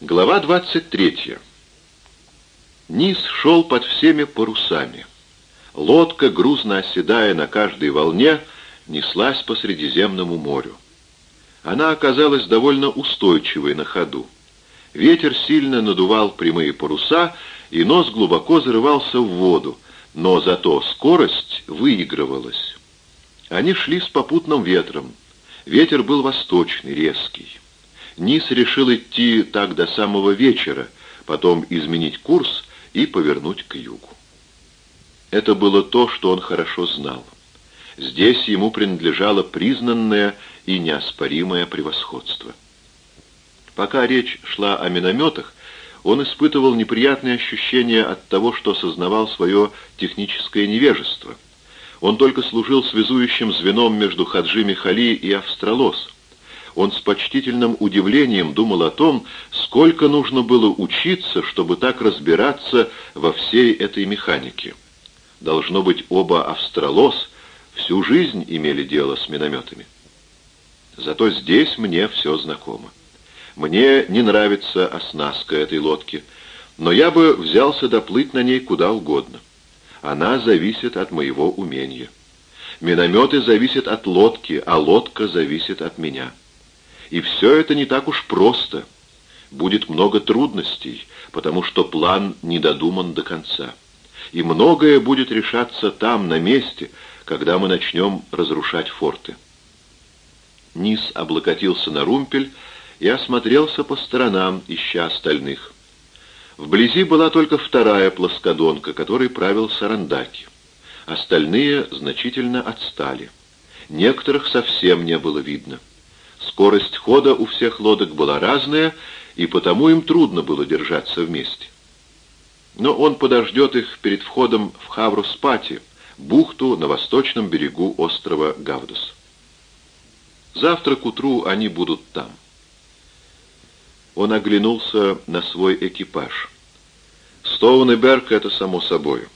Глава 23. Низ шел под всеми парусами. Лодка, грузно оседая на каждой волне, неслась по Средиземному морю. Она оказалась довольно устойчивой на ходу. Ветер сильно надувал прямые паруса, и нос глубоко зарывался в воду, но зато скорость выигрывалась. Они шли с попутным ветром. Ветер был восточный, резкий. Низ решил идти так до самого вечера, потом изменить курс и повернуть к югу. Это было то, что он хорошо знал. Здесь ему принадлежало признанное и неоспоримое превосходство. Пока речь шла о минометах, он испытывал неприятные ощущения от того, что сознавал свое техническое невежество. Он только служил связующим звеном между Хаджи Михали и Австралос – он с почтительным удивлением думал о том, сколько нужно было учиться, чтобы так разбираться во всей этой механике. Должно быть, оба австралос всю жизнь имели дело с минометами. Зато здесь мне все знакомо. Мне не нравится оснастка этой лодки, но я бы взялся доплыть на ней куда угодно. Она зависит от моего умения. Минометы зависят от лодки, а лодка зависит от меня. И все это не так уж просто. Будет много трудностей, потому что план не додуман до конца. И многое будет решаться там, на месте, когда мы начнем разрушать форты. Низ облокотился на румпель и осмотрелся по сторонам, ища остальных. Вблизи была только вторая плоскодонка, которой правил Сарандаки. Остальные значительно отстали. Некоторых совсем не было видно. Скорость хода у всех лодок была разная, и потому им трудно было держаться вместе. Но он подождет их перед входом в Хаврус-Пати, бухту на восточном берегу острова Гавдус. Завтра к утру они будут там. Он оглянулся на свой экипаж. Стоун и Берк — это само собой.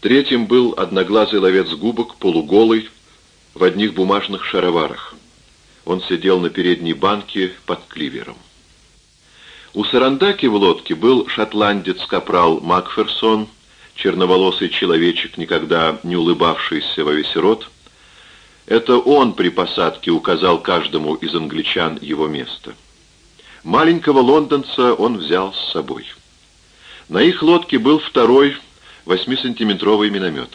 Третьим был одноглазый ловец губок, полуголый, в одних бумажных шароварах. Он сидел на передней банке под кливером. У Сарандаки в лодке был шотландец-капрал Макферсон, черноволосый человечек, никогда не улыбавшийся во весь рот. Это он при посадке указал каждому из англичан его место. Маленького лондонца он взял с собой. На их лодке был второй восьмисантиметровый миномет.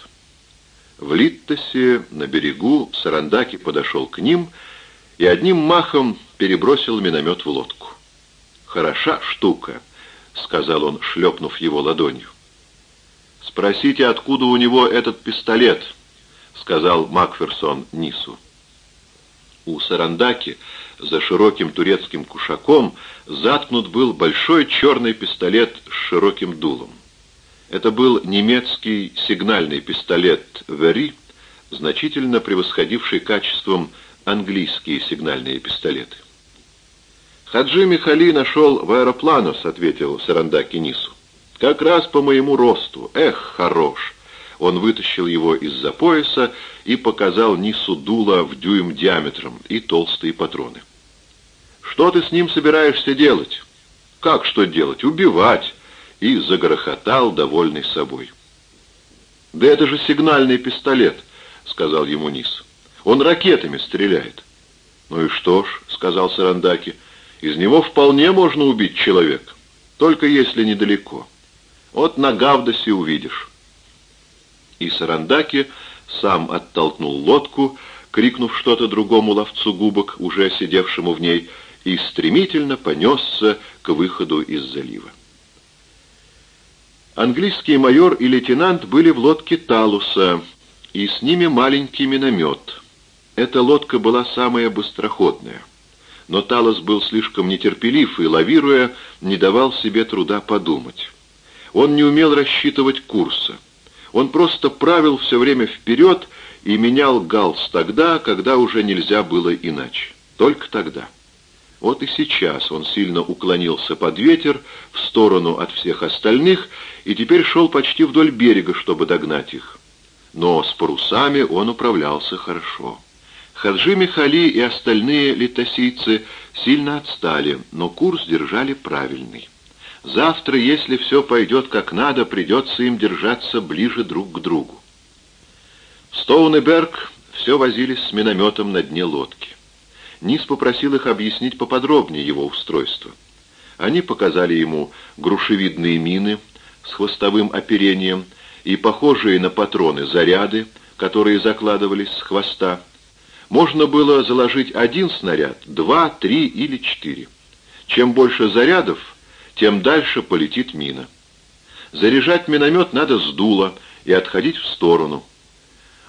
В Литтосе на берегу Сарандаки подошел к ним и одним махом перебросил миномет в лодку. «Хороша штука», — сказал он, шлепнув его ладонью. «Спросите, откуда у него этот пистолет», — сказал Макферсон Нису. У Сарандаки за широким турецким кушаком заткнут был большой черный пистолет с широким дулом. Это был немецкий сигнальный пистолет «Вери», значительно превосходивший качеством английские сигнальные пистолеты. «Хаджи Михали нашел в аэропланус», — ответил Сарандаки Нису. «Как раз по моему росту. Эх, хорош!» Он вытащил его из-за пояса и показал Нису дуло в дюйм диаметром и толстые патроны. «Что ты с ним собираешься делать?» «Как что делать? Убивать!» И загрохотал, довольный собой. «Да это же сигнальный пистолет», — сказал ему Нис. Он ракетами стреляет. «Ну и что ж», — сказал Сарандаки, — «из него вполне можно убить человека, только если недалеко. Вот на Гавдосе увидишь». И Сарандаки сам оттолкнул лодку, крикнув что-то другому ловцу губок, уже сидевшему в ней, и стремительно понесся к выходу из залива. Английский майор и лейтенант были в лодке Талуса, и с ними маленький миномет, эта лодка была самая быстроходная. Но Талос был слишком нетерпелив и, лавируя, не давал себе труда подумать. Он не умел рассчитывать курса. Он просто правил все время вперед и менял галс тогда, когда уже нельзя было иначе. Только тогда. Вот и сейчас он сильно уклонился под ветер в сторону от всех остальных и теперь шел почти вдоль берега, чтобы догнать их. Но с парусами он управлялся хорошо Хаджи Михали и остальные литосийцы сильно отстали, но курс держали правильный. Завтра, если все пойдет как надо, придется им держаться ближе друг к другу. В Стоунеберг все возились с минометом на дне лодки. Низ попросил их объяснить поподробнее его устройство. Они показали ему грушевидные мины с хвостовым оперением и похожие на патроны заряды, которые закладывались с хвоста. Можно было заложить один снаряд, два, три или четыре. Чем больше зарядов, тем дальше полетит мина. Заряжать миномет надо с дула и отходить в сторону.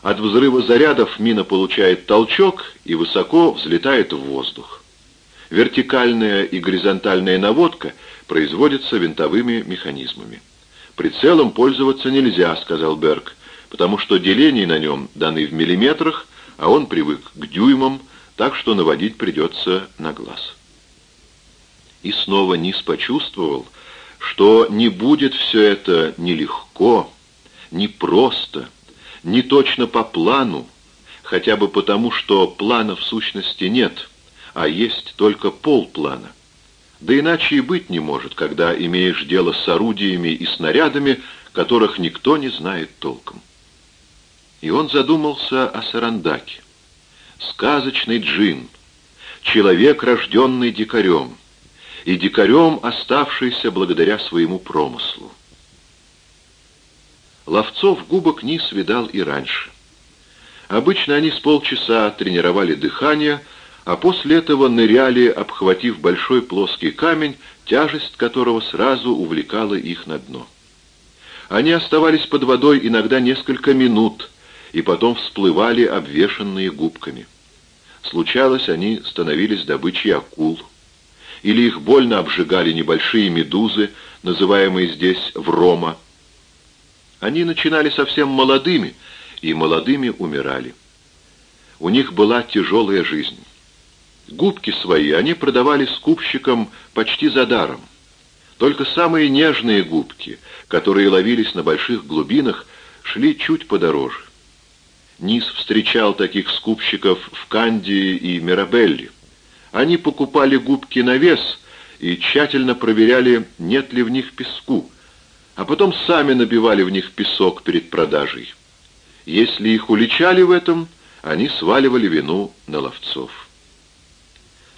От взрыва зарядов мина получает толчок и высоко взлетает в воздух. Вертикальная и горизонтальная наводка производится винтовыми механизмами. «Прицелом пользоваться нельзя», — сказал Берг, «потому что деления на нем даны в миллиметрах, а он привык к дюймам, так что наводить придется на глаз». И снова Низ почувствовал, что не будет все это ни легко, ни просто, ни точно по плану, хотя бы потому, что плана в сущности нет, а есть только полплана. Да иначе и быть не может, когда имеешь дело с орудиями и снарядами, которых никто не знает толком. И он задумался о Сарандаке. Сказочный джин, человек, рожденный дикарем, и дикарем, оставшийся благодаря своему промыслу. Ловцов губок Низ видал и раньше. Обычно они с полчаса тренировали дыхание, а после этого ныряли, обхватив большой плоский камень, тяжесть которого сразу увлекала их на дно. Они оставались под водой иногда несколько минут, и потом всплывали, обвешанные губками. Случалось, они становились добычей акул. Или их больно обжигали небольшие медузы, называемые здесь врома, они начинали совсем молодыми, и молодыми умирали. У них была тяжелая жизнь. Губки свои они продавали скупщикам почти за даром. Только самые нежные губки, которые ловились на больших глубинах, шли чуть подороже. Низ встречал таких скупщиков в Кандии и Мирабелле. Они покупали губки на вес и тщательно проверяли, нет ли в них песку, а потом сами набивали в них песок перед продажей. Если их уличали в этом, они сваливали вину на ловцов.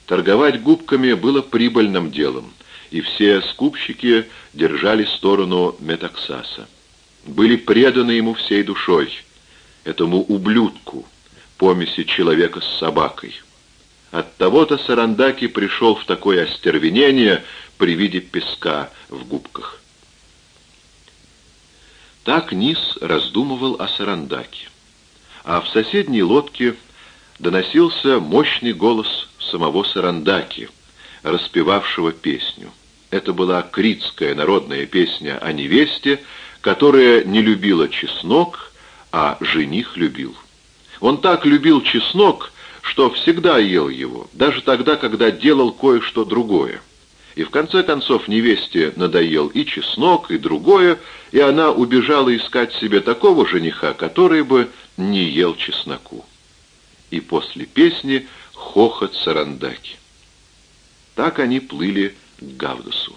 Торговать губками было прибыльным делом, и все скупщики держали сторону Метаксаса. Были преданы ему всей душой, этому ублюдку, помеси человека с собакой. От того-то Сарандаки пришел в такое остервенение при виде песка в губках. Так Низ раздумывал о Сарандаке. А в соседней лодке доносился мощный голос самого Сарандаки, распевавшего песню. Это была критская народная песня о невесте, которая не любила чеснок, а жених любил. Он так любил чеснок, что всегда ел его, даже тогда, когда делал кое-что другое. И в конце концов невесте надоел и чеснок, и другое, и она убежала искать себе такого жениха, который бы не ел чесноку. И после песни хохот Сарандаки. Так они плыли к Гавдусу.